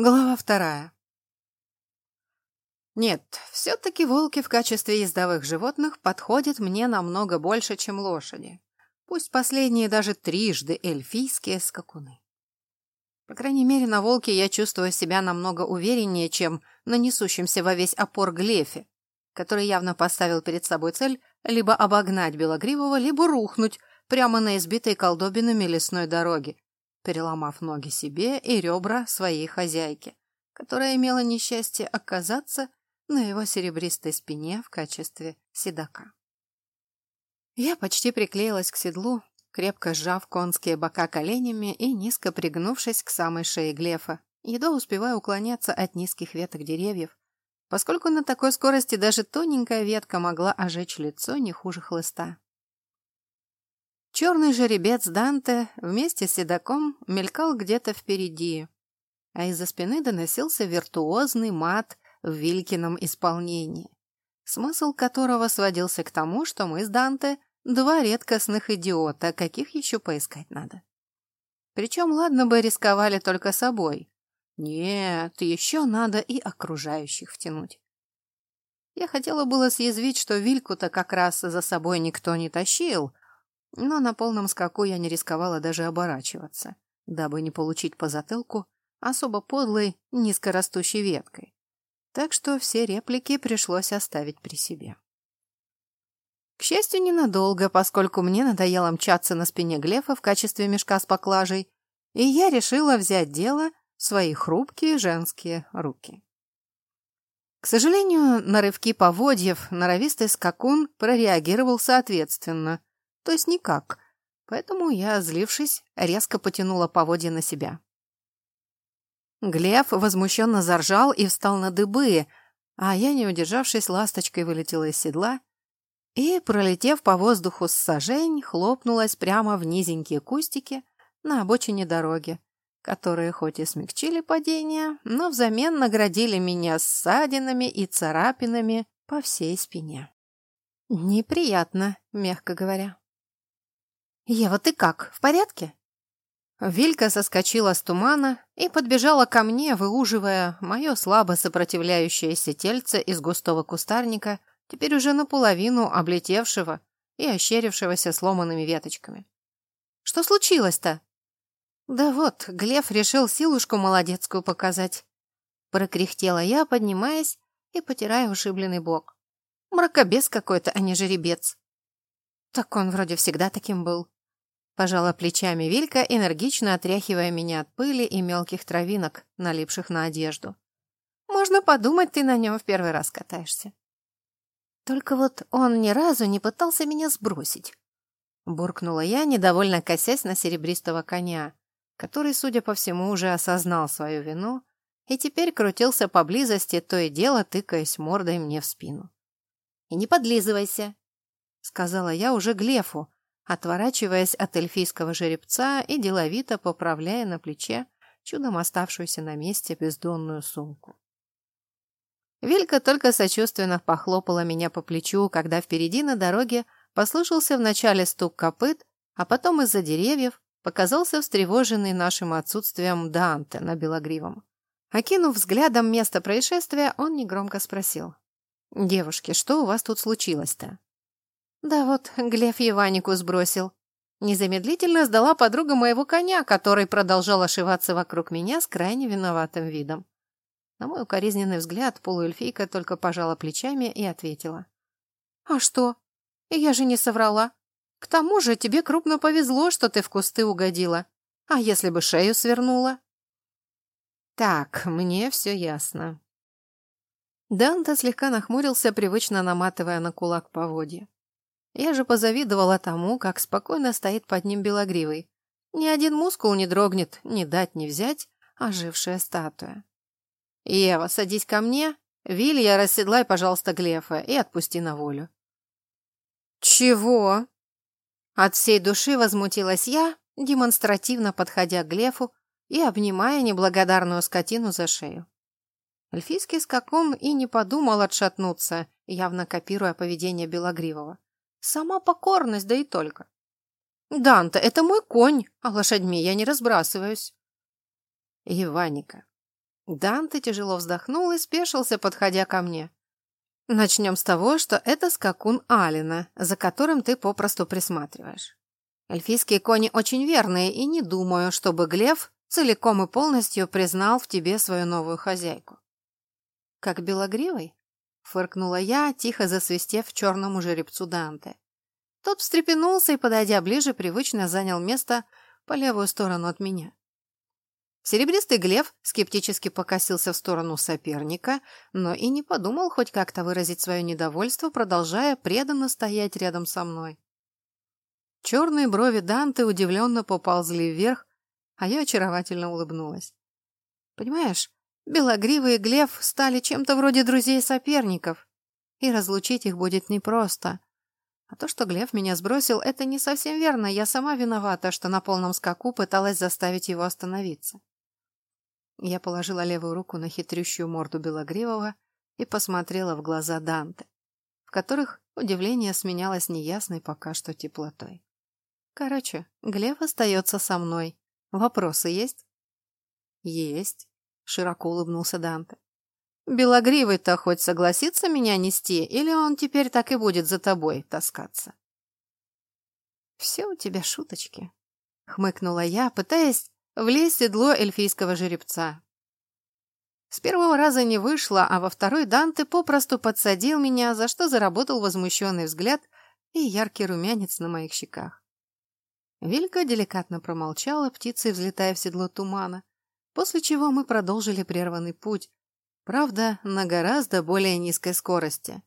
Глава вторая. Нет, все-таки волки в качестве ездовых животных подходят мне намного больше, чем лошади. Пусть последние даже трижды эльфийские скакуны. По крайней мере, на волке я чувствую себя намного увереннее, чем на несущемся во весь опор глефе, который явно поставил перед собой цель либо обогнать Белогривого, либо рухнуть прямо на избитой колдобинами лесной дороги, переломав ноги себе и ребра своей хозяйки, которая имела несчастье оказаться на его серебристой спине в качестве седока. Я почти приклеилась к седлу, крепко сжав конские бока коленями и низко пригнувшись к самой шее Глефа, едва успевая уклоняться от низких веток деревьев, поскольку на такой скорости даже тоненькая ветка могла ожечь лицо не хуже хлыста. Черный жеребец Данте вместе с седаком мелькал где-то впереди, а из-за спины доносился виртуозный мат в Вилькином исполнении, смысл которого сводился к тому, что мы с Данте два редкостных идиота, каких еще поискать надо. Причем, ладно бы рисковали только собой. Нет, еще надо и окружающих втянуть. Я хотела было съязвить, что Вильку-то как раз за собой никто не тащил, но на полном скаку я не рисковала даже оборачиваться, дабы не получить по затылку особо подлой низкорастущей веткой. Так что все реплики пришлось оставить при себе. К счастью, ненадолго, поскольку мне надоело мчаться на спине Глефа в качестве мешка с поклажей, и я решила взять дело в свои хрупкие женские руки. К сожалению, на рывки поводьев норовистый скакун прореагировал соответственно, то есть никак. Поэтому я, злившись, резко потянула поводья на себя. Глеб возмущенно заржал и встал на дыбы, а я, не удержавшись, ласточкой вылетела из седла и, пролетев по воздуху с сажень, хлопнулась прямо в низенькие кустики на обочине дороги, которые хоть и смягчили падение, но взамен наградили меня ссадинами и царапинами по всей спине. Неприятно, мягко говоря. «Ева, ты как, в порядке?» Вилька соскочила с тумана и подбежала ко мне, выуживая мое слабо сопротивляющееся тельце из густого кустарника, теперь уже наполовину облетевшего и ощерившегося сломанными веточками. «Что случилось-то?» «Да вот, Глеб решил силушку молодецкую показать», — прокряхтела я, поднимаясь и потирая ушибленный бок. «Мракобес какой-то, а не жеребец». «Так он вроде всегда таким был». Пожала плечами Вилька, энергично отряхивая меня от пыли и мелких травинок, налипших на одежду. «Можно подумать, ты на нем в первый раз катаешься». «Только вот он ни разу не пытался меня сбросить», — буркнула я, недовольно косясь на серебристого коня, который, судя по всему, уже осознал свою вину и теперь крутился поблизости, то и дело тыкаясь мордой мне в спину. «И не подлизывайся», — сказала я уже Глефу, отворачиваясь от эльфийского жеребца и деловито поправляя на плече чудом оставшуюся на месте бездонную сумку. Вилька только сочувственно похлопала меня по плечу, когда впереди на дороге послышался вначале стук копыт, а потом из-за деревьев показался встревоженный нашим отсутствием Данте на белогривом. Окинув взглядом место происшествия, он негромко спросил. «Девушки, что у вас тут случилось-то?» Да вот, Глеб Еванику сбросил. Незамедлительно сдала подруга моего коня, который продолжал ошиваться вокруг меня с крайне виноватым видом. На мой укоризненный взгляд полуэльфийка только пожала плечами и ответила. «А что? Я же не соврала. К тому же тебе крупно повезло, что ты в кусты угодила. А если бы шею свернула?» «Так, мне все ясно». Данта слегка нахмурился, привычно наматывая на кулак поводья. Я же позавидовала тому, как спокойно стоит под ним белогривый. Ни один мускул не дрогнет, ни дать, ни взять, ожившая статуя. «Ева, садись ко мне. Вилья, расседлай, пожалуйста, Глефа и отпусти на волю». «Чего?» От всей души возмутилась я, демонстративно подходя к Глефу и обнимая неблагодарную скотину за шею. Эльфийский скакун и не подумал отшатнуться, явно копируя поведение Белогривого. Сама покорность, да и только. Данта, это мой конь, а лошадьми я не разбрасываюсь. Иваника, Данте тяжело вздохнул и спешился, подходя ко мне. Начнем с того, что это скакун Алина, за которым ты попросту присматриваешь. Эльфийские кони очень верные, и не думаю, чтобы Глев целиком и полностью признал в тебе свою новую хозяйку. Как белогривый? Фыркнула я, тихо засвистев черному жеребцу Данте. Тот встрепенулся и, подойдя ближе, привычно занял место по левую сторону от меня. Серебристый Глев скептически покосился в сторону соперника, но и не подумал хоть как-то выразить свое недовольство, продолжая преданно стоять рядом со мной. Черные брови Данте удивленно поползли вверх, а я очаровательно улыбнулась. Понимаешь, Белогривый и Глев стали чем-то вроде друзей-соперников, и разлучить их будет непросто. А то, что Глев меня сбросил, это не совсем верно. Я сама виновата, что на полном скаку пыталась заставить его остановиться. Я положила левую руку на хитрющую морду Белогривого и посмотрела в глаза Данте, в которых удивление сменялось неясной пока что теплотой. Короче, Глеб остается со мной. Вопросы есть? Есть, широко улыбнулся Данте. Белогривый-то хоть согласится меня нести, или он теперь так и будет за тобой таскаться? Все у тебя шуточки, хмыкнула я, пытаясь влезть в седло эльфийского жеребца. С первого раза не вышло, а во второй Данте попросту подсадил меня, за что заработал возмущенный взгляд и яркий румянец на моих щеках. Вилька деликатно промолчала, птицей взлетая в седло тумана, после чего мы продолжили прерванный путь, правда, на гораздо более низкой скорости.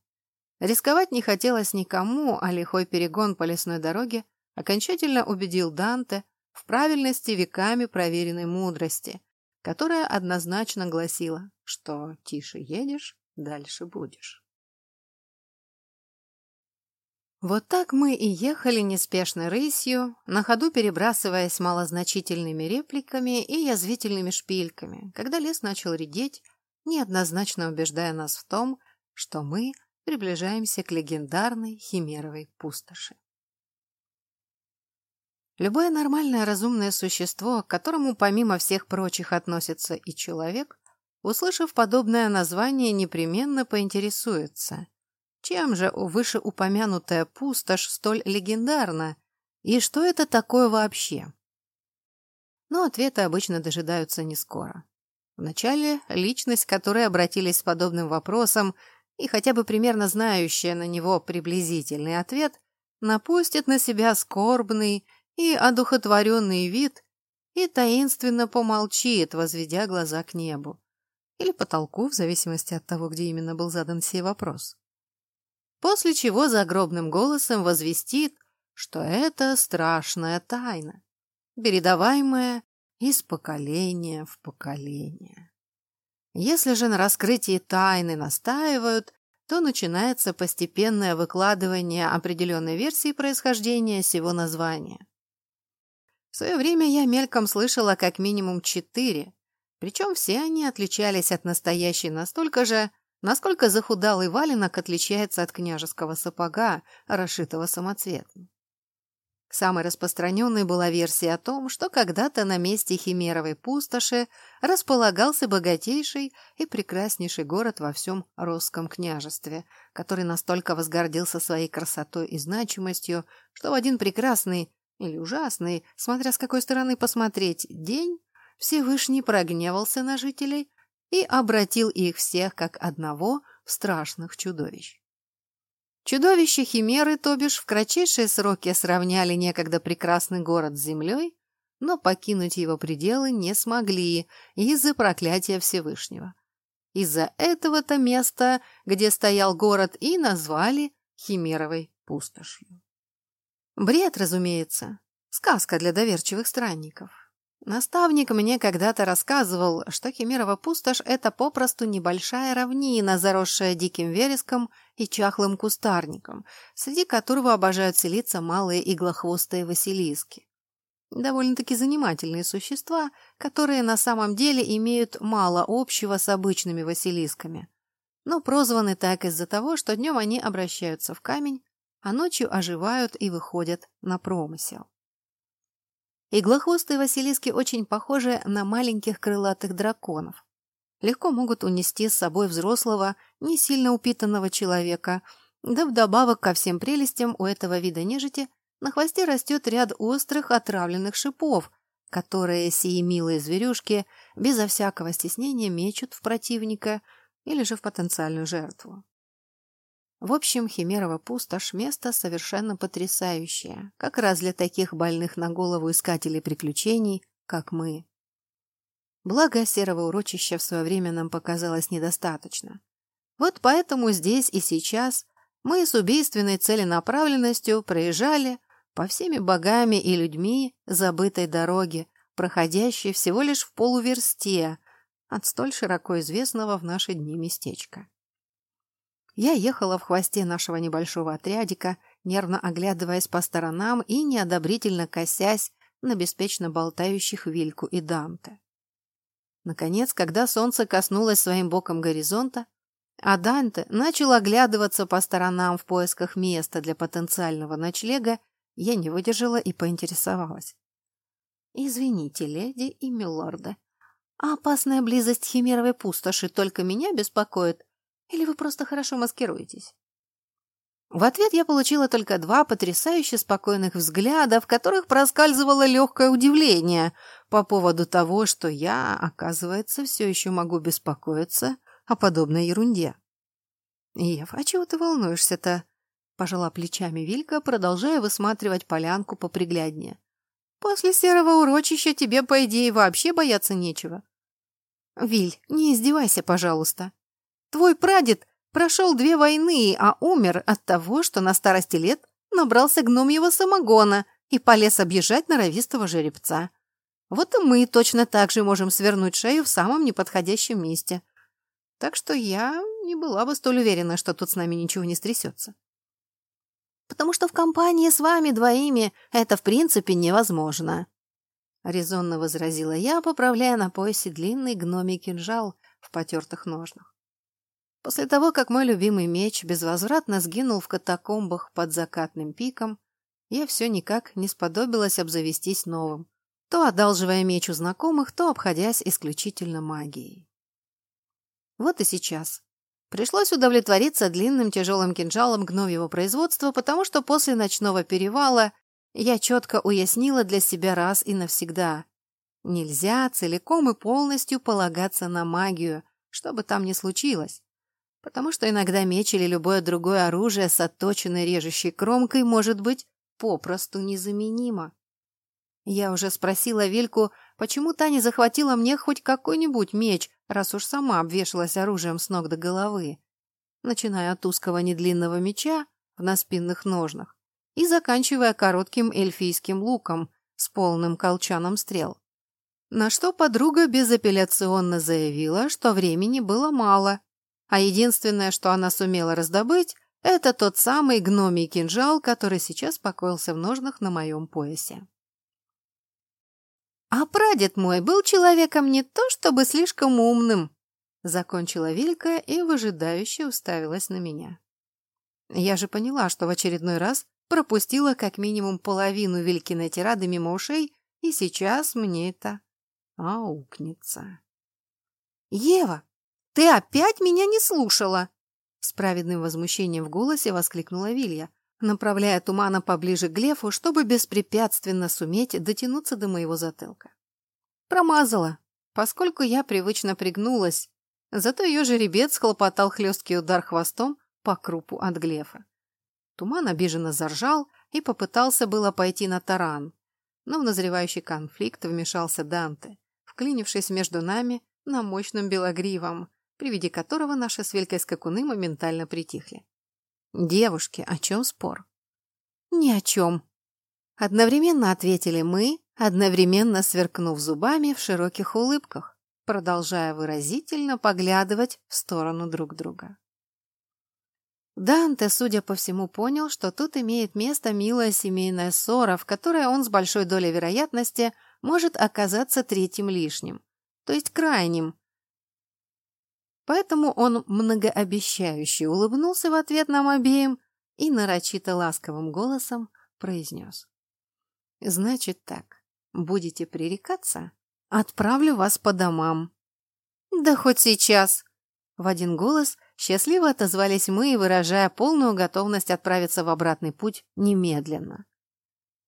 Рисковать не хотелось никому, а лихой перегон по лесной дороге окончательно убедил Данте в правильности веками проверенной мудрости, которая однозначно гласила, что тише едешь, дальше будешь. Вот так мы и ехали неспешной рысью, на ходу перебрасываясь малозначительными репликами и язвительными шпильками, когда лес начал редеть, неоднозначно убеждая нас в том, что мы приближаемся к легендарной химеровой пустоши. Любое нормальное разумное существо, к которому помимо всех прочих относится и человек, услышав подобное название, непременно поинтересуется, чем же вышеупомянутая пустошь столь легендарна? И что это такое вообще? Но ответы обычно дожидаются не скоро. Вначале личность, которой обратились с подобным вопросом, и хотя бы примерно знающая на него приблизительный ответ, напустит на себя скорбный и одухотворенный вид и таинственно помолчит, возведя глаза к небу. Или потолку, в зависимости от того, где именно был задан сей вопрос после чего загробным голосом возвестит, что это страшная тайна, передаваемая из поколения в поколение. Если же на раскрытии тайны настаивают, то начинается постепенное выкладывание определенной версии происхождения сего названия. В свое время я мельком слышала как минимум четыре, причем все они отличались от настоящей настолько же, насколько захудалый валенок отличается от княжеского сапога, расшитого самоцветом. Самой распространенной была версия о том, что когда-то на месте Химеровой пустоши располагался богатейший и прекраснейший город во всем Росском княжестве, который настолько возгордился своей красотой и значимостью, что в один прекрасный или ужасный, смотря с какой стороны посмотреть, день Всевышний прогневался на жителей, и обратил их всех как одного в страшных чудовищ. Чудовища Химеры, то бишь, в кратчайшие сроки сравняли некогда прекрасный город с землей, но покинуть его пределы не смогли из-за проклятия Всевышнего. Из-за этого-то места, где стоял город, и назвали Химеровой пустошью. Бред, разумеется, сказка для доверчивых странников. Наставник мне когда-то рассказывал, что Химерова пустошь – это попросту небольшая равнина, заросшая диким вереском и чахлым кустарником, среди которого обожают селиться малые иглохвостые василиски. Довольно-таки занимательные существа, которые на самом деле имеют мало общего с обычными василисками, но прозваны так из-за того, что днем они обращаются в камень, а ночью оживают и выходят на промысел. Иглохвостые василиски очень похожи на маленьких крылатых драконов. легко могут унести с собой взрослого, не сильно упитанного человека, да вдобавок ко всем прелестям у этого вида нежити на хвосте растет ряд острых отравленных шипов, которые сии милые зверюшки безо всякого стеснения мечут в противника или же в потенциальную жертву. В общем, Химерова пустошь – место совершенно потрясающее, как раз для таких больных на голову искателей приключений, как мы. Благо, серого урочища в свое время нам показалось недостаточно. Вот поэтому здесь и сейчас мы с убийственной целенаправленностью проезжали по всеми богами и людьми забытой дороге, проходящей всего лишь в полуверсте от столь широко известного в наши дни местечка. Я ехала в хвосте нашего небольшого отрядика, нервно оглядываясь по сторонам и неодобрительно косясь на беспечно болтающих Вильку и Данте. Наконец, когда солнце коснулось своим боком горизонта, а Данте начал оглядываться по сторонам в поисках места для потенциального ночлега, я не выдержала и поинтересовалась. «Извините, леди и милорды, опасная близость химеровой пустоши только меня беспокоит или вы просто хорошо маскируетесь? В ответ я получила только два потрясающе спокойных взгляда, в которых проскальзывало легкое удивление по поводу того, что я, оказывается, все еще могу беспокоиться о подобной ерунде. «Ев, а чего ты волнуешься-то?» – пожала плечами Вилька, продолжая высматривать полянку попригляднее. «После серого урочища тебе, по идее, вообще бояться нечего». «Виль, не издевайся, пожалуйста», Твой прадед прошел две войны, а умер от того, что на старости лет набрался гномьего самогона и полез объезжать норовистого жеребца. Вот и мы точно так же можем свернуть шею в самом неподходящем месте. Так что я не была бы столь уверена, что тут с нами ничего не стрясется. Потому что в компании с вами двоими это в принципе невозможно. Резонно возразила я, поправляя на поясе длинный гномий кинжал в потертых ножнах. После того, как мой любимый меч безвозвратно сгинул в катакомбах под закатным пиком, я все никак не сподобилась обзавестись новым, то одалживая меч у знакомых, то обходясь исключительно магией. Вот и сейчас. Пришлось удовлетвориться длинным тяжелым кинжалом гновьего производства, потому что после ночного перевала я четко уяснила для себя раз и навсегда. Нельзя целиком и полностью полагаться на магию, что бы там ни случилось потому что иногда меч или любое другое оружие с отточенной режущей кромкой может быть попросту незаменимо. Я уже спросила Вильку, почему та не захватила мне хоть какой-нибудь меч, раз уж сама обвешалась оружием с ног до головы, начиная от узкого недлинного меча в наспинных ножнах и заканчивая коротким эльфийским луком с полным колчаном стрел. На что подруга безапелляционно заявила, что времени было мало, а единственное, что она сумела раздобыть, это тот самый гномий кинжал, который сейчас покоился в ножнах на моем поясе. «А прадед мой был человеком не то чтобы слишком умным», закончила Вилька и выжидающе уставилась на меня. Я же поняла, что в очередной раз пропустила как минимум половину Вилькиной тирады мимо ушей, и сейчас мне это аукнется. «Ева, «Ты опять меня не слушала!» С праведным возмущением в голосе воскликнула Вилья, направляя тумана поближе к Глефу, чтобы беспрепятственно суметь дотянуться до моего затылка. Промазала, поскольку я привычно пригнулась, зато ее жеребец хлопотал хлесткий удар хвостом по крупу от Глефа. Туман обиженно заржал и попытался было пойти на таран, но в назревающий конфликт вмешался Данте, вклинившись между нами на мощном белогривом, при виде которого наши с Велькой скакуны моментально притихли. «Девушки, о чем спор?» «Ни о чем», — одновременно ответили мы, одновременно сверкнув зубами в широких улыбках, продолжая выразительно поглядывать в сторону друг друга. Данте, судя по всему, понял, что тут имеет место милая семейная ссора, в которой он с большой долей вероятности может оказаться третьим лишним, то есть крайним, Поэтому он многообещающе улыбнулся в ответ нам обеим и нарочито ласковым голосом произнес. «Значит так, будете пререкаться? Отправлю вас по домам». «Да хоть сейчас!» В один голос счастливо отозвались мы, выражая полную готовность отправиться в обратный путь немедленно.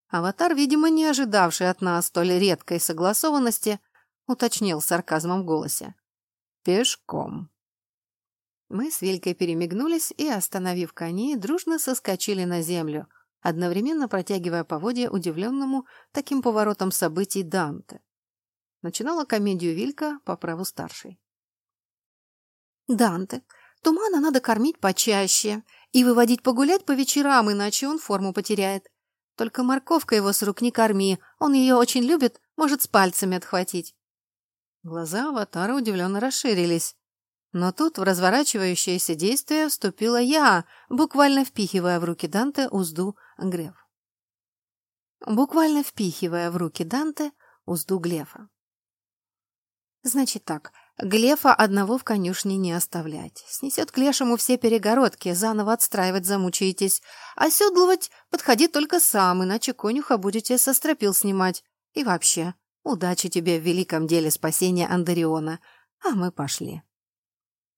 Аватар, видимо, не ожидавший от нас столь редкой согласованности, уточнил сарказмом в голосе. «Пешком». Мы с Вилькой перемигнулись и, остановив коней, дружно соскочили на землю, одновременно протягивая поводья удивленному таким поворотом событий Данте. Начинала комедию Вилька по праву старшей. «Данте, тумана надо кормить почаще и выводить погулять по вечерам, иначе он форму потеряет. Только морковка его с рук не корми, он ее очень любит, может с пальцами отхватить». Глаза аватара удивленно расширились. Но тут в разворачивающееся действие вступила я, буквально впихивая в руки Данте узду Греф. Буквально впихивая в руки Данте узду Глефа. Значит так, Глефа одного в конюшне не оставлять. Снесет к лешему все перегородки, заново отстраивать замучаетесь. Оседлывать подходи только сам, иначе конюха будете со стропил снимать. И вообще, удачи тебе в великом деле спасения Андариона. А мы пошли.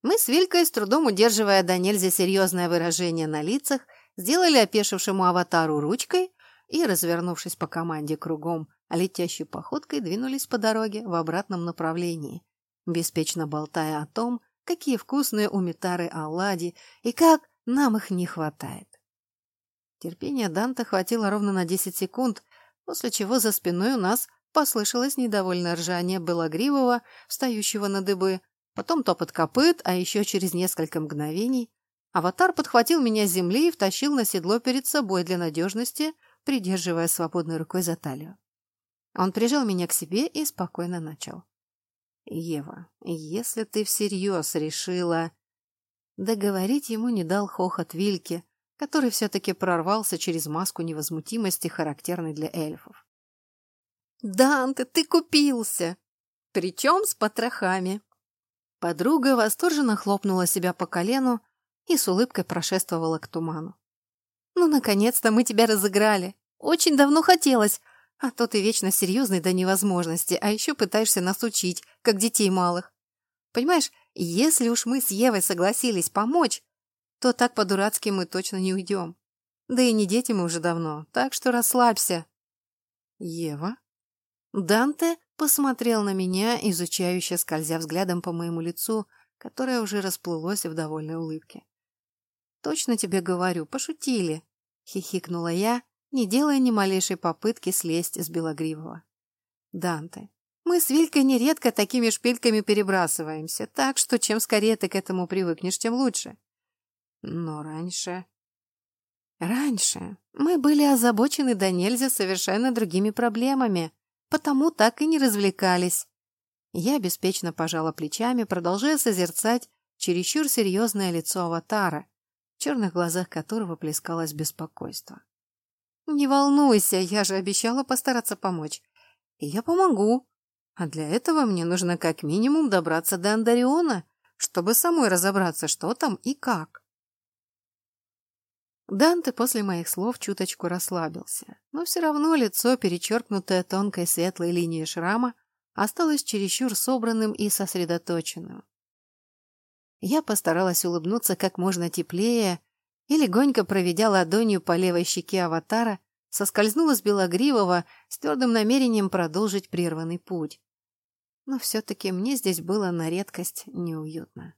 Мы с Вилькой, с трудом удерживая до нельзя серьезное выражение на лицах, сделали опешившему аватару ручкой и, развернувшись по команде кругом, летящей походкой двинулись по дороге в обратном направлении, беспечно болтая о том, какие вкусные у Митары оладьи и как нам их не хватает. Терпения Данта хватило ровно на десять секунд, после чего за спиной у нас послышалось недовольное ржание Белогривого, встающего на дыбы, потом топот копыт, а еще через несколько мгновений аватар подхватил меня с земли и втащил на седло перед собой для надежности, придерживая свободной рукой за талию. Он прижал меня к себе и спокойно начал. «Ева, если ты всерьез решила...» Договорить ему не дал хохот Вильки, который все-таки прорвался через маску невозмутимости, характерной для эльфов. «Данте, ты купился! Причем с потрохами!» Подруга восторженно хлопнула себя по колену и с улыбкой прошествовала к туману. «Ну, наконец-то мы тебя разыграли! Очень давно хотелось, а то ты вечно серьезный до невозможности, а еще пытаешься нас учить, как детей малых. Понимаешь, если уж мы с Евой согласились помочь, то так по-дурацки мы точно не уйдем. Да и не дети мы уже давно, так что расслабься. Ева? Данте посмотрел на меня, изучающе скользя взглядом по моему лицу, которое уже расплылось в довольной улыбке. «Точно тебе говорю, пошутили», — хихикнула я, не делая ни малейшей попытки слезть с Белогривого. «Данте, мы с Вилькой нередко такими шпильками перебрасываемся, так что чем скорее ты к этому привыкнешь, тем лучше». Но раньше... Раньше мы были озабочены до нельзя совершенно другими проблемами, потому так и не развлекались. Я беспечно пожала плечами, продолжая созерцать чересчур серьезное лицо аватара, в черных глазах которого плескалось беспокойство. «Не волнуйся, я же обещала постараться помочь. И я помогу. А для этого мне нужно как минимум добраться до Андариона, чтобы самой разобраться, что там и как». Данте после моих слов чуточку расслабился, но все равно лицо, перечеркнутое тонкой светлой линией шрама, осталось чересчур собранным и сосредоточенным. Я постаралась улыбнуться как можно теплее и, легонько проведя ладонью по левой щеке аватара, соскользнула с Белогривого с твердым намерением продолжить прерванный путь. Но все-таки мне здесь было на редкость неуютно.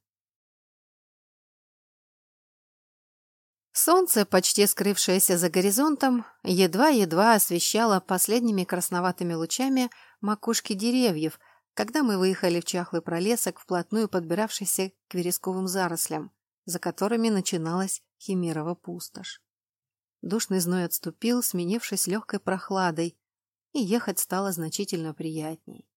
Солнце, почти скрывшееся за горизонтом, едва-едва освещало последними красноватыми лучами макушки деревьев, когда мы выехали в чахлый пролесок, вплотную подбиравшийся к вересковым зарослям, за которыми начиналась химерова пустошь. Душный зной отступил, сменившись легкой прохладой, и ехать стало значительно приятней.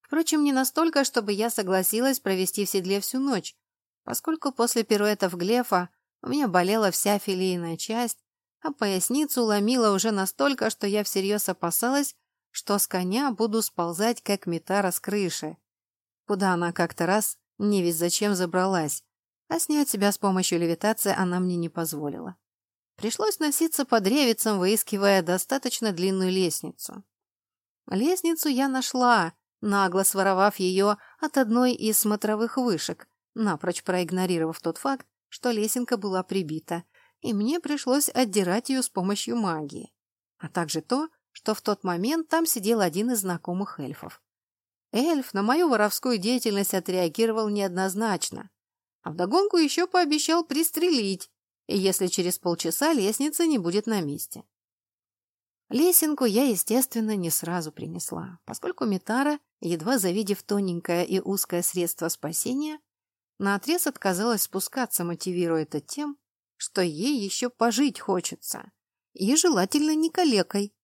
Впрочем, не настолько, чтобы я согласилась провести в седле всю ночь, поскольку после пируэтов Глефа у меня болела вся филейная часть, а поясницу ломила уже настолько, что я всерьез опасалась, что с коня буду сползать, как метара с крыши, куда она как-то раз не ведь зачем забралась, а снять себя с помощью левитации она мне не позволила. Пришлось носиться по древицам, выискивая достаточно длинную лестницу. Лестницу я нашла, нагло своровав ее от одной из смотровых вышек, напрочь проигнорировав тот факт, что лесенка была прибита, и мне пришлось отдирать ее с помощью магии, а также то, что в тот момент там сидел один из знакомых эльфов. Эльф на мою воровскую деятельность отреагировал неоднозначно, а вдогонку еще пообещал пристрелить, если через полчаса лестница не будет на месте. Лесенку я, естественно, не сразу принесла, поскольку Митара, едва завидев тоненькое и узкое средство спасения, наотрез отказалась спускаться, мотивируя это тем, что ей еще пожить хочется, и желательно не калекой.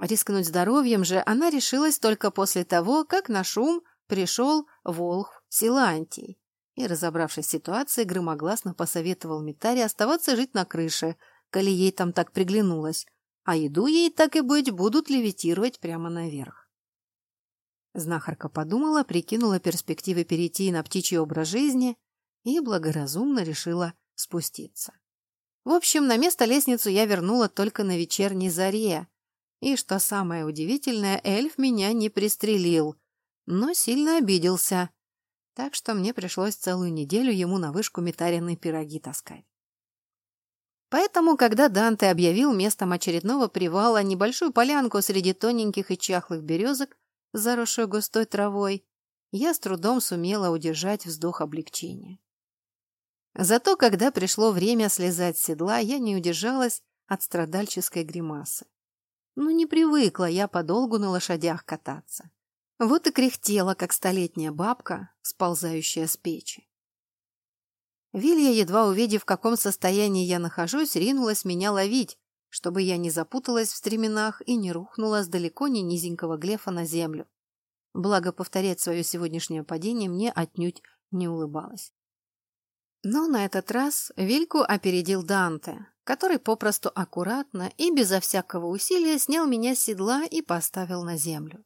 Рискнуть здоровьем же она решилась только после того, как на шум пришел Волх Силантий и, разобравшись с ситуацией, громогласно посоветовал Митаре оставаться жить на крыше, коли ей там так приглянулось, а еду ей, так и быть, будут левитировать прямо наверх. Знахарка подумала, прикинула перспективы перейти на птичий образ жизни и благоразумно решила спуститься. В общем, на место лестницу я вернула только на вечерней заре, и, что самое удивительное, эльф меня не пристрелил, но сильно обиделся, так что мне пришлось целую неделю ему на вышку метаренные пироги таскать. Поэтому, когда Данте объявил местом очередного привала небольшую полянку среди тоненьких и чахлых березок, заросшую густой травой, я с трудом сумела удержать вздох облегчения. Зато, когда пришло время слезать с седла, я не удержалась от страдальческой гримасы. Ну, не привыкла я подолгу на лошадях кататься. Вот и кряхтела, как столетняя бабка, сползающая с печи. Вилья, едва увидев, в каком состоянии я нахожусь, ринулась меня ловить, чтобы я не запуталась в стременах и не рухнула с далеко не низенького глефа на землю. Благо, повторять свое сегодняшнее падение мне отнюдь не улыбалось. Но на этот раз Вильку опередил Данте, который попросту аккуратно и безо всякого усилия снял меня с седла и поставил на землю.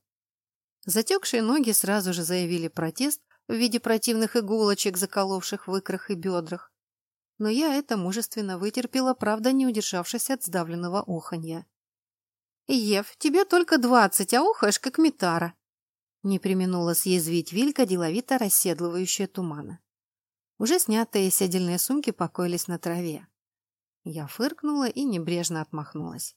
Затекшие ноги сразу же заявили протест в виде противных иголочек, заколовших в икрах и бедрах. Но я это мужественно вытерпела, правда, не удержавшись от сдавленного оханья. «Ев, тебе только двадцать, а ухаешь, как метара!» Не применула съязвить Вилька, деловито расседлывающая тумана. Уже снятые седельные сумки покоились на траве. Я фыркнула и небрежно отмахнулась.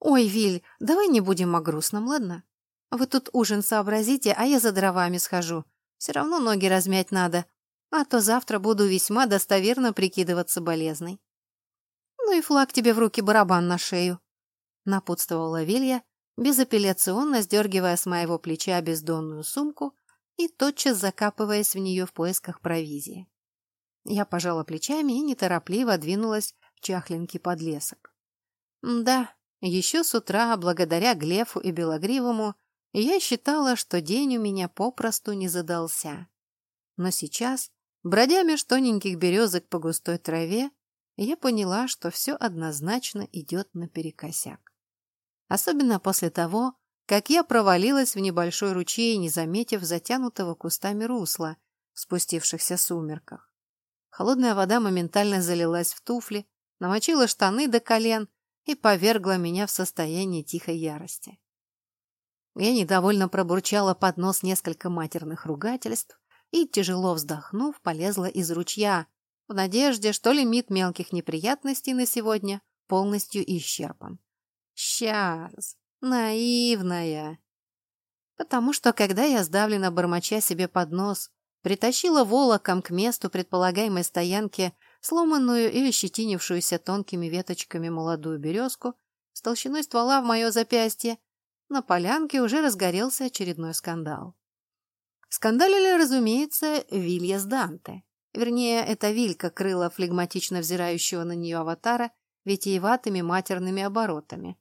«Ой, Виль, давай не будем о грустном, ладно? Вы тут ужин сообразите, а я за дровами схожу. Все равно ноги размять надо, а то завтра буду весьма достоверно прикидываться болезной. Ну и флаг тебе в руки, барабан на шею. Напутствовала Вилья, безапелляционно сдергивая с моего плеча бездонную сумку и тотчас закапываясь в нее в поисках провизии. Я пожала плечами и неторопливо двинулась в чахленький подлесок. Да, еще с утра, благодаря Глефу и Белогривому, я считала, что день у меня попросту не задался. Но сейчас, бродя меж тоненьких березок по густой траве, я поняла, что все однозначно идет наперекосяк. Особенно после того, как я провалилась в небольшой ручей, не заметив затянутого кустами русла в спустившихся сумерках. Холодная вода моментально залилась в туфли, намочила штаны до колен и повергла меня в состояние тихой ярости. Я недовольно пробурчала под нос несколько матерных ругательств и, тяжело вздохнув, полезла из ручья, в надежде, что лимит мелких неприятностей на сегодня полностью исчерпан. Сейчас, наивная. Потому что, когда я, сдавленно бормоча себе под нос, притащила волоком к месту предполагаемой стоянки сломанную и ощетинившуюся тонкими веточками молодую березку с толщиной ствола в мое запястье, на полянке уже разгорелся очередной скандал. Скандалили, разумеется, Вилья с Данте. Вернее, это Вилька крыла флегматично взирающего на нее аватара витиеватыми матерными оборотами,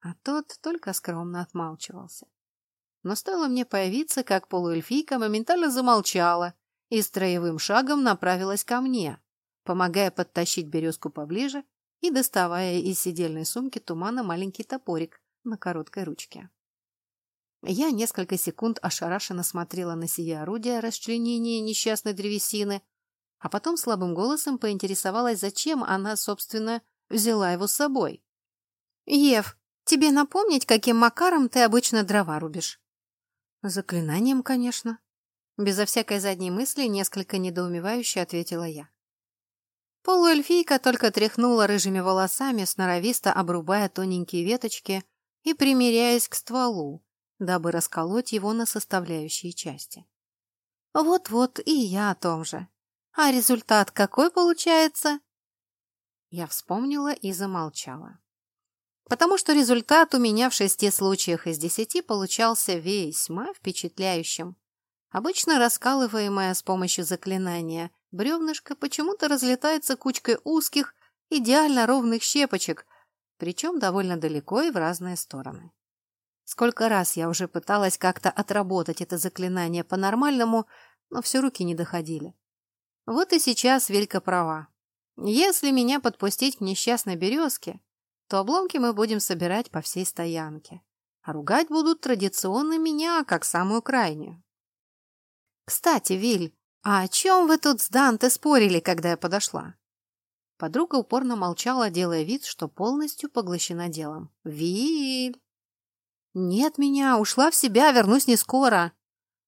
а тот только скромно отмалчивался. Но стоило мне появиться, как полуэльфийка моментально замолчала и строевым шагом направилась ко мне, помогая подтащить березку поближе и доставая из сидельной сумки тумана маленький топорик, на короткой ручке. Я несколько секунд ошарашенно смотрела на сие орудие расчленения несчастной древесины, а потом слабым голосом поинтересовалась, зачем она, собственно, взяла его с собой. «Ев, тебе напомнить, каким макаром ты обычно дрова рубишь?» Заклинанием, конечно. Безо всякой задней мысли, несколько недоумевающе ответила я. Полуэльфийка только тряхнула рыжими волосами, сноровисто обрубая тоненькие веточки и примеряясь к стволу, дабы расколоть его на составляющие части. Вот-вот и я о том же. А результат какой получается? Я вспомнила и замолчала. Потому что результат у меня в шести случаях из десяти получался весьма впечатляющим. Обычно раскалываемое с помощью заклинания бревнышко почему-то разлетается кучкой узких, идеально ровных щепочек, причем довольно далеко и в разные стороны. Сколько раз я уже пыталась как-то отработать это заклинание по-нормальному, но все руки не доходили. Вот и сейчас Велька права. Если меня подпустить к несчастной березке, то обломки мы будем собирать по всей стоянке, а ругать будут традиционно меня, как самую крайнюю. «Кстати, Виль, а о чем вы тут с Данте спорили, когда я подошла?» Подруга упорно молчала, делая вид, что полностью поглощена делом. «Виль!» «Нет меня, ушла в себя, вернусь не скоро!»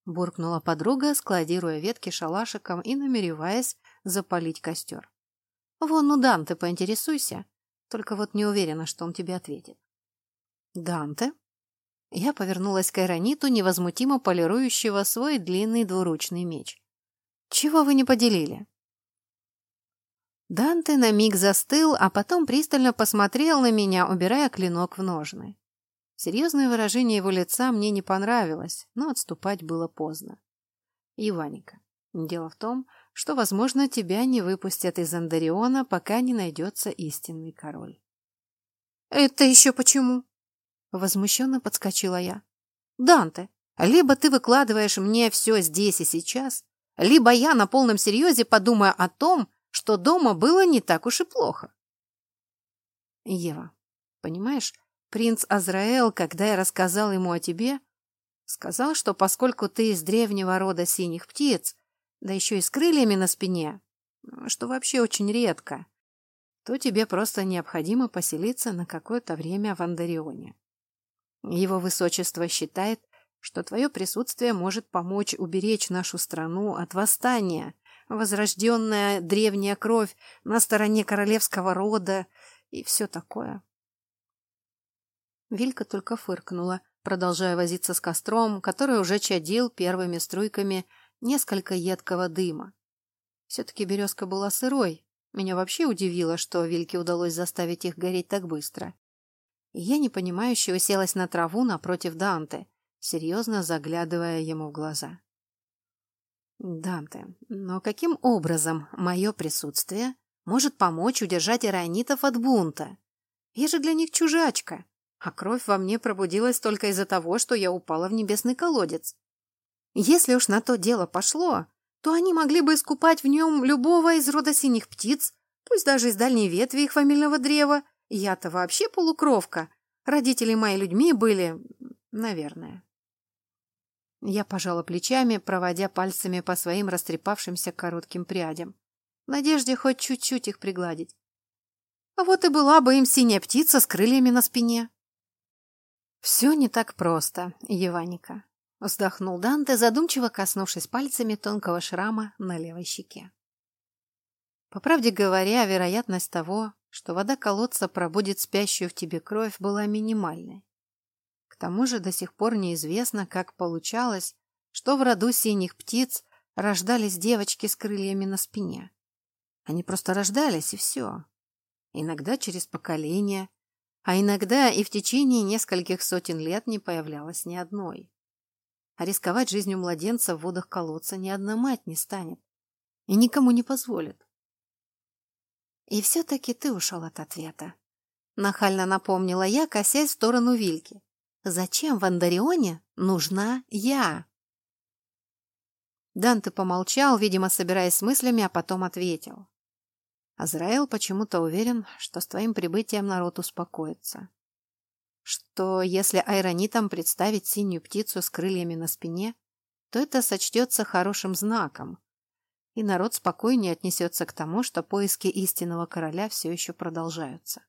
Буркнула подруга, складируя ветки шалашиком и намереваясь запалить костер. «Вон у Данте поинтересуйся, только вот не уверена, что он тебе ответит». «Данте?» Я повернулась к Айрониту, невозмутимо полирующего свой длинный двуручный меч. «Чего вы не поделили?» Данте на миг застыл, а потом пристально посмотрел на меня, убирая клинок в ножны. Серьезное выражение его лица мне не понравилось, но отступать было поздно. «Иваника, дело в том, что, возможно, тебя не выпустят из Андариона, пока не найдется истинный король». «Это еще почему?» Возмущенно подскочила я. «Данте, либо ты выкладываешь мне все здесь и сейчас, либо я на полном серьезе подумаю о том, что дома было не так уж и плохо». «Ева, понимаешь, принц Азраэл, когда я рассказал ему о тебе, сказал, что поскольку ты из древнего рода синих птиц, да еще и с крыльями на спине, что вообще очень редко, то тебе просто необходимо поселиться на какое-то время в Андарионе. Его высочество считает, что твое присутствие может помочь уберечь нашу страну от восстания, возрожденная древняя кровь на стороне королевского рода и все такое. Вилька только фыркнула, продолжая возиться с костром, который уже чадил первыми струйками несколько едкого дыма. Все-таки березка была сырой. Меня вообще удивило, что Вильке удалось заставить их гореть так быстро. Я непонимающе уселась на траву напротив Данте, серьезно заглядывая ему в глаза. «Данте, но каким образом мое присутствие может помочь удержать иронитов от бунта? Я же для них чужачка, а кровь во мне пробудилась только из-за того, что я упала в небесный колодец. Если уж на то дело пошло, то они могли бы искупать в нем любого из рода синих птиц, пусть даже из дальней ветви их фамильного древа, я-то вообще полукровка. Родители мои людьми были, наверное. Я пожала плечами, проводя пальцами по своим растрепавшимся коротким прядям, в надежде хоть чуть-чуть их пригладить. А вот и была бы им синяя птица с крыльями на спине. Все не так просто, Еваника, вздохнул Данте, задумчиво коснувшись пальцами тонкого шрама на левой щеке. По правде говоря, вероятность того, что вода колодца пробудет спящую в тебе кровь, была минимальной. К тому же до сих пор неизвестно, как получалось, что в роду синих птиц рождались девочки с крыльями на спине. Они просто рождались, и все. Иногда через поколения, а иногда и в течение нескольких сотен лет не появлялось ни одной. А рисковать жизнью младенца в водах колодца ни одна мать не станет и никому не позволит. И все-таки ты ушел от ответа. Нахально напомнила я, косясь в сторону Вильки. Зачем в Андарионе нужна я? Данте помолчал, видимо, собираясь с мыслями, а потом ответил. Азраэл почему-то уверен, что с твоим прибытием народ успокоится. Что если айронитам представить синюю птицу с крыльями на спине, то это сочтется хорошим знаком, и народ спокойнее отнесется к тому, что поиски истинного короля все еще продолжаются.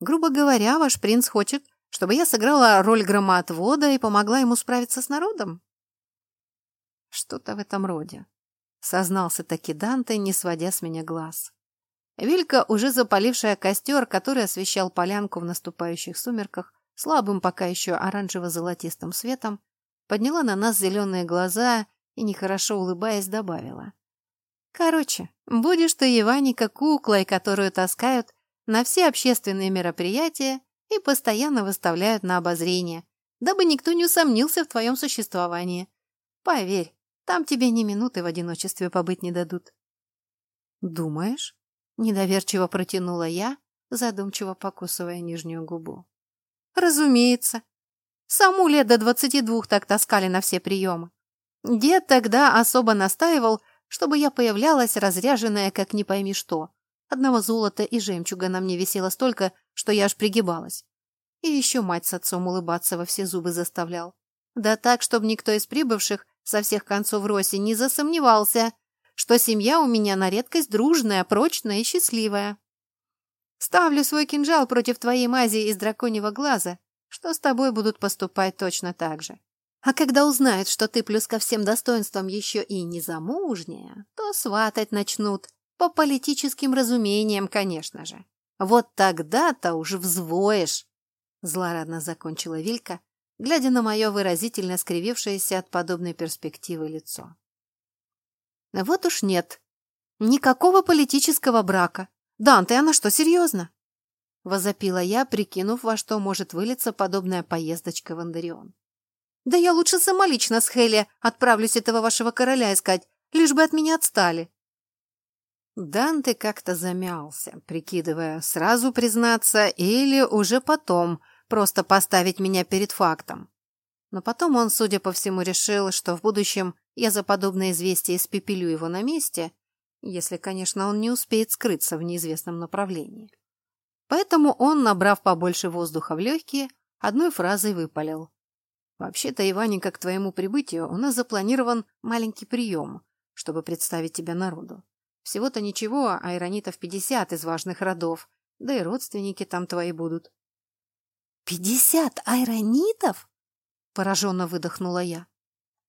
Грубо говоря, ваш принц хочет, Чтобы я сыграла роль громоотвода и помогла ему справиться с народом? Что-то в этом роде. Сознался таки Данте, не сводя с меня глаз. Вилька, уже запалившая костер, который освещал полянку в наступающих сумерках, слабым пока еще оранжево-золотистым светом, подняла на нас зеленые глаза и, нехорошо улыбаясь, добавила. «Короче, будешь ты, Иваника, куклой, которую таскают на все общественные мероприятия и постоянно выставляют на обозрение, дабы никто не усомнился в твоем существовании. Поверь, там тебе ни минуты в одиночестве побыть не дадут. «Думаешь?» — недоверчиво протянула я, задумчиво покусывая нижнюю губу. «Разумеется. Саму лет до двадцати двух так таскали на все приемы. Дед тогда особо настаивал, чтобы я появлялась разряженная, как не пойми что, Одного золота и жемчуга на мне висело столько, что я аж пригибалась. И еще мать с отцом улыбаться во все зубы заставлял. Да так, чтобы никто из прибывших со всех концов Роси не засомневался, что семья у меня на редкость дружная, прочная и счастливая. Ставлю свой кинжал против твоей мази из драконьего глаза, что с тобой будут поступать точно так же. А когда узнают, что ты плюс ко всем достоинствам еще и незамужняя, то сватать начнут, по политическим разумениям, конечно же. Вот тогда-то уж взвоешь. Злорадно закончила Вилька, глядя на мое выразительно скривившееся от подобной перспективы лицо. Вот уж нет. Никакого политического брака. Данте, она что, серьезно? Возопила я, прикинув, во что может вылиться подобная поездочка в Андарион. Да я лучше самолично с Хелли отправлюсь этого вашего короля искать, лишь бы от меня отстали. Данте как-то замялся, прикидывая, сразу признаться или уже потом просто поставить меня перед фактом. Но потом он, судя по всему, решил, что в будущем я за подобное известие испепелю его на месте, если, конечно, он не успеет скрыться в неизвестном направлении. Поэтому он, набрав побольше воздуха в легкие, одной фразой выпалил. «Вообще-то, Иваненька, к твоему прибытию у нас запланирован маленький прием, чтобы представить тебя народу. Всего-то ничего, а иронитов пятьдесят из важных родов, да и родственники там твои будут. «Пятьдесят айронитов?» — пораженно выдохнула я.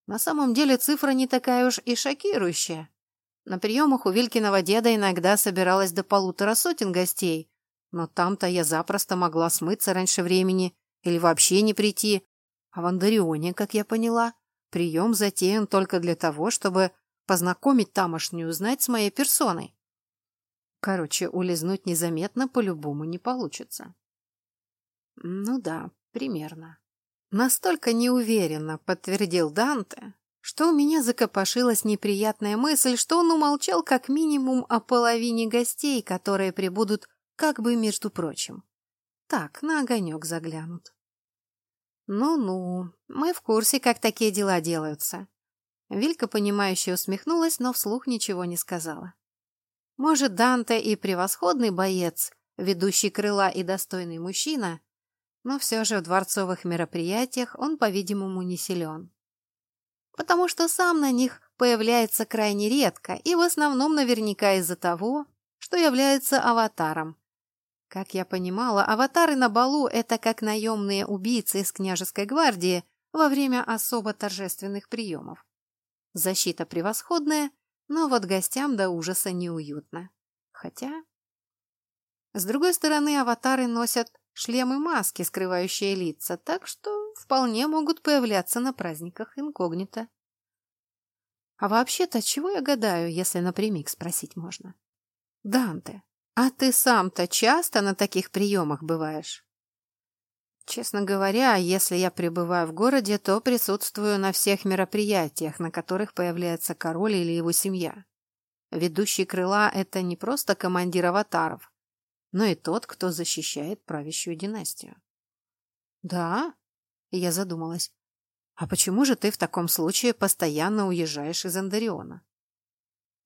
На самом деле цифра не такая уж и шокирующая. На приемах у Вилькиного деда иногда собиралось до полутора сотен гостей, но там-то я запросто могла смыться раньше времени или вообще не прийти. А в Андарионе, как я поняла, прием затеян только для того, чтобы познакомить тамошнюю знать с моей персоной. Короче, улизнуть незаметно по-любому не получится. Ну да, примерно. Настолько неуверенно подтвердил Данте, что у меня закопошилась неприятная мысль, что он умолчал как минимум о половине гостей, которые прибудут как бы между прочим. Так, на огонек заглянут. Ну-ну, мы в курсе, как такие дела делаются. Вилька, понимающе усмехнулась, но вслух ничего не сказала. Может, Данте и превосходный боец, ведущий крыла и достойный мужчина, но все же в дворцовых мероприятиях он, по-видимому, не силен. Потому что сам на них появляется крайне редко и в основном наверняка из-за того, что является аватаром. Как я понимала, аватары на балу – это как наемные убийцы из княжеской гвардии во время особо торжественных приемов. Защита превосходная, но вот гостям до ужаса неуютно. Хотя... С другой стороны, аватары носят шлемы-маски, скрывающие лица, так что вполне могут появляться на праздниках инкогнито. А вообще-то, чего я гадаю, если напрямик спросить можно? Данте, а ты сам-то часто на таких приемах бываешь? Честно говоря, если я пребываю в городе, то присутствую на всех мероприятиях, на которых появляется король или его семья. Ведущий крыла – это не просто командир аватаров, но и тот, кто защищает правящую династию. «Да?» – я задумалась. «А почему же ты в таком случае постоянно уезжаешь из Андариона?»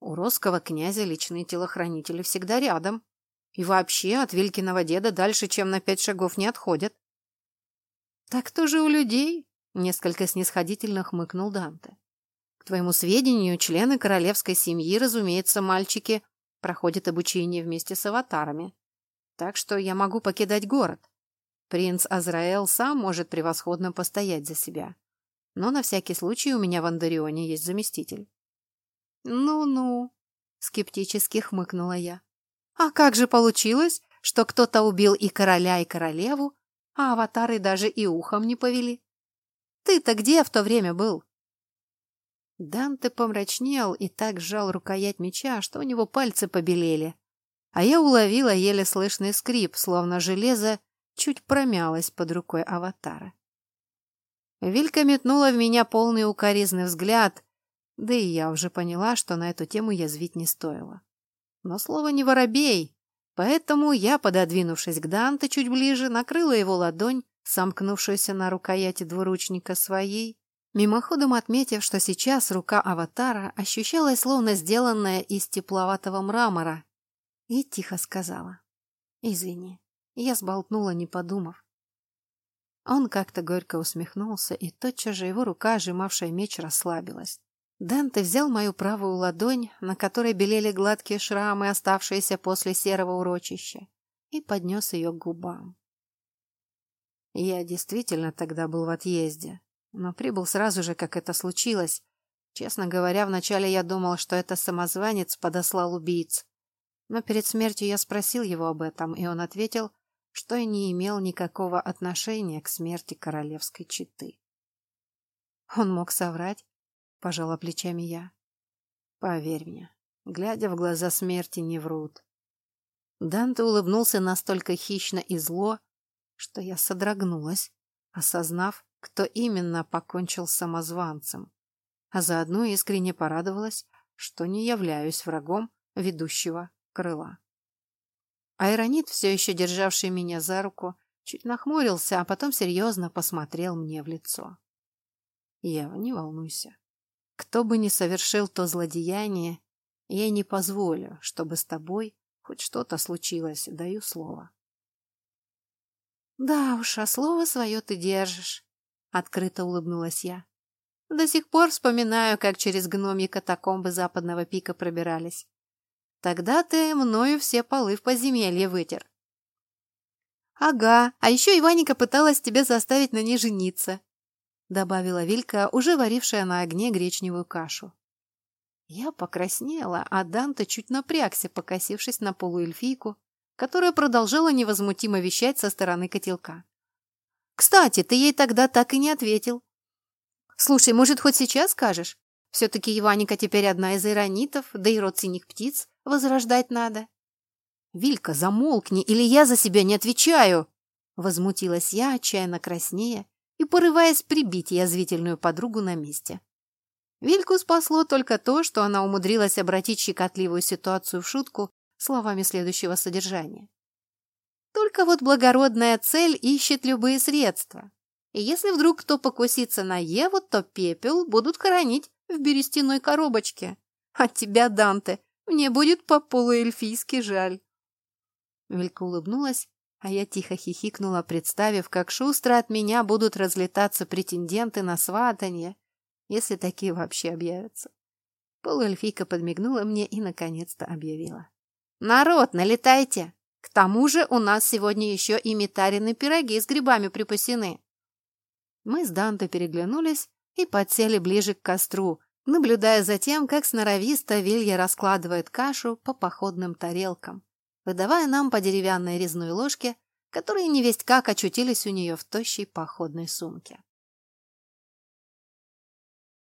«У русского князя личные телохранители всегда рядом. И вообще от Вилькиного деда дальше, чем на пять шагов не отходят. «Так тоже у людей?» — несколько снисходительно хмыкнул Данте. «К твоему сведению, члены королевской семьи, разумеется, мальчики, проходят обучение вместе с аватарами. Так что я могу покидать город. Принц Азраэл сам может превосходно постоять за себя. Но на всякий случай у меня в Андарионе есть заместитель. «Ну-ну», — скептически хмыкнула я. «А как же получилось, что кто-то убил и короля, и королеву, а аватары даже и ухом не повели? Ты-то где в то время был?» Данте помрачнел и так сжал рукоять меча, что у него пальцы побелели. А я уловила еле слышный скрип, словно железо чуть промялось под рукой аватара. Вилька метнула в меня полный укоризный взгляд, да и я уже поняла, что на эту тему язвить не стоило. Но слово не воробей, поэтому я, пододвинувшись к Данте чуть ближе, накрыла его ладонь, сомкнувшуюся на рукояти двуручника своей, мимоходом отметив, что сейчас рука аватара ощущалась словно сделанная из тепловатого мрамора, и тихо сказала «Извини, я сболтнула, не подумав». Он как-то горько усмехнулся, и тотчас же его рука, сжимавшая меч, расслабилась. Данте взял мою правую ладонь, на которой белели гладкие шрамы, оставшиеся после серого урочища, и поднес ее к губам. Я действительно тогда был в отъезде, но прибыл сразу же, как это случилось. Честно говоря, вначале я думал, что это самозванец подослал убийц. Но перед смертью я спросил его об этом, и он ответил, что и не имел никакого отношения к смерти королевской четы. Он мог соврать, пожала плечами я. Поверь мне, глядя в глаза смерти, не врут. Данте улыбнулся настолько хищно и зло, что я содрогнулась, осознав, кто именно покончил с самозванцем, а заодно искренне порадовалась, что не являюсь врагом ведущего крыла. Айронит, все еще державший меня за руку, чуть нахмурился, а потом серьезно посмотрел мне в лицо. Ева, не волнуйся. Кто бы ни совершил то злодеяние, я не позволю, чтобы с тобой хоть что-то случилось, даю слово. Да уж, а слово свое ты держишь, открыто улыбнулась я. До сих пор вспоминаю, как через гномьи катакомбы западного пика пробирались. Тогда ты мною все полы в подземелье вытер. Ага, а еще Иваника пыталась тебя заставить на ней жениться, добавила Вилька, уже варившая на огне гречневую кашу. Я покраснела, а Данте чуть напрягся, покосившись на полуэльфийку, которая продолжала невозмутимо вещать со стороны котелка. «Кстати, ты ей тогда так и не ответил. Слушай, может, хоть сейчас скажешь? Все-таки Иваника теперь одна из иронитов, да и род синих птиц возрождать надо. «Вилька, замолкни, или я за себя не отвечаю!» Возмутилась я, отчаянно краснея, и порываясь прибить язвительную подругу на месте. Вильку спасло только то, что она умудрилась обратить щекотливую ситуацию в шутку словами следующего содержания. Только вот благородная цель ищет любые средства. И если вдруг кто покусится на Еву, то пепел будут хоронить в берестяной коробочке. От тебя, Данте, мне будет по полуэльфийски жаль. Вилька улыбнулась, а я тихо хихикнула, представив, как шустро от меня будут разлетаться претенденты на сватанье, если такие вообще объявятся. Полуэльфийка подмигнула мне и наконец-то объявила. «Народ, налетайте! К тому же у нас сегодня еще и метарины пироги с грибами припасены!» Мы с Данто переглянулись и подсели ближе к костру, наблюдая за тем, как сноровисто Вилья раскладывает кашу по походным тарелкам, выдавая нам по деревянной резной ложке, которые невесть как очутились у нее в тощей походной сумке.